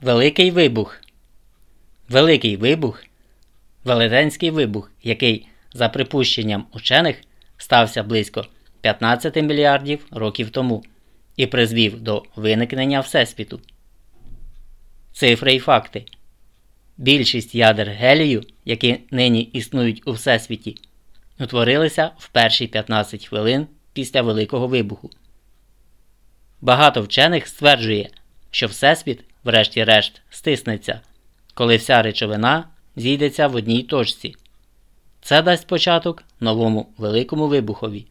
Великий вибух. Великий вибух Велетенський вибух, який, за припущенням учених, стався близько 15 мільярдів років тому і призвів до виникнення Всесвіту. Цифри і факти. Більшість ядер гелію, які нині існують у Всесвіті, утворилися в перші 15 хвилин після Великого вибуху. Багато вчених стверджує, що Всесвіт, врешті-решт, стиснеться, коли вся речовина зійдеться в одній точці. Це дасть початок новому великому вибухові.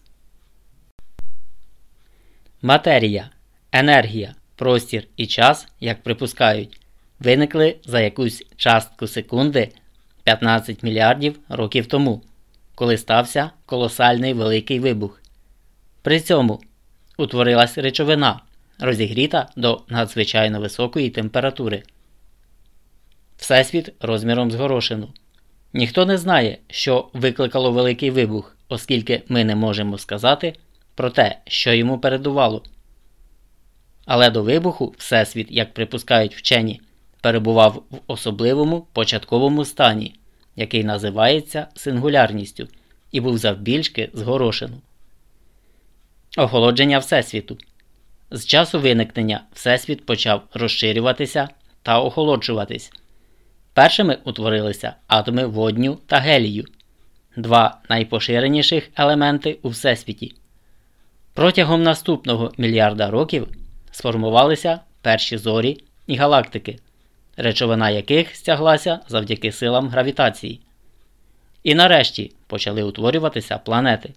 Матерія, енергія, простір і час, як припускають, виникли за якусь частку секунди 15 мільярдів років тому, коли стався колосальний великий вибух. При цьому утворилась речовина, розігріта до надзвичайно високої температури. Всесвіт розміром з горошину. Ніхто не знає, що викликало великий вибух, оскільки ми не можемо сказати про те, що йому передувало. Але до вибуху Всесвіт, як припускають вчені, перебував в особливому початковому стані, який називається сингулярністю, і був завбільшки з горошину. Охолодження Всесвіту. З часу виникнення Всесвіт почав розширюватися та охолоджуватись. Першими утворилися атоми водню та гелію, два найпоширеніших елементи у Всесвіті. Протягом наступного мільярда років сформувалися перші зорі і галактики, речовина яких стяглася завдяки силам гравітації. І нарешті почали утворюватися планети.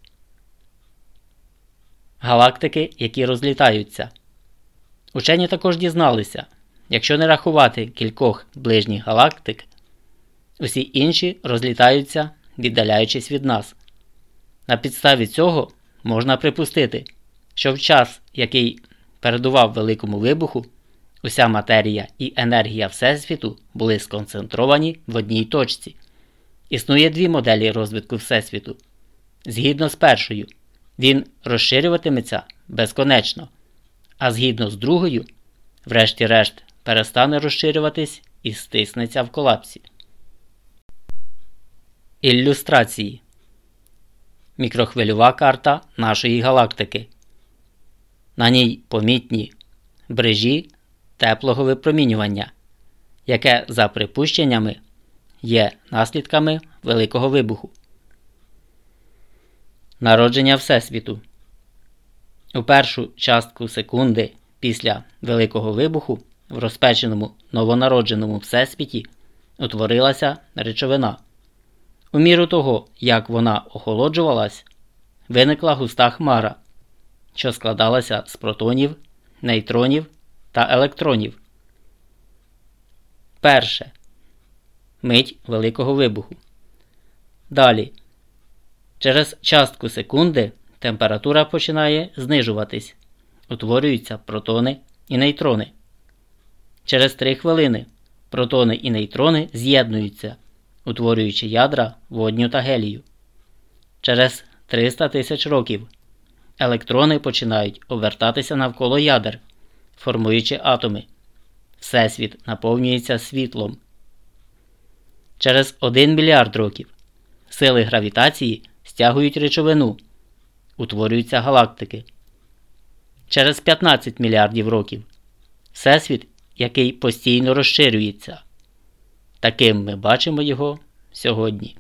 Галактики, які розлітаються. Учені також дізналися. Якщо не рахувати кількох ближніх галактик, усі інші розлітаються, віддаляючись від нас. На підставі цього можна припустити, що в час, який передував великому вибуху, уся матерія і енергія Всесвіту були сконцентровані в одній точці. Існує дві моделі розвитку Всесвіту. Згідно з першою, він розширюватиметься безконечно, а згідно з другою, врешті-решт, перестане розширюватись і стиснеться в колапсі. Ілюстрації Мікрохвильова карта нашої галактики. На ній помітні брижі теплого випромінювання, яке, за припущеннями, є наслідками Великого вибуху. Народження Всесвіту. У першу частку секунди після Великого вибуху в розпеченому новонародженому всесвіті утворилася речовина. У міру того, як вона охолоджувалась, виникла густа хмара, що складалася з протонів, нейтронів та електронів. Перше. Мить Великого вибуху. Далі. Через частку секунди температура починає знижуватись. Утворюються протони і нейтрони. Через 3 хвилини протони і нейтрони з'єднуються, утворюючи ядра водню та гелію. Через 300 тисяч років електрони починають обертатися навколо ядер, формуючи атоми. Всесвіт наповнюється світлом. Через 1 мільярд років сили гравітації стягують речовину, утворюються галактики. Через 15 мільярдів років Всесвіт який постійно розширюється. Таким ми бачимо його сьогодні.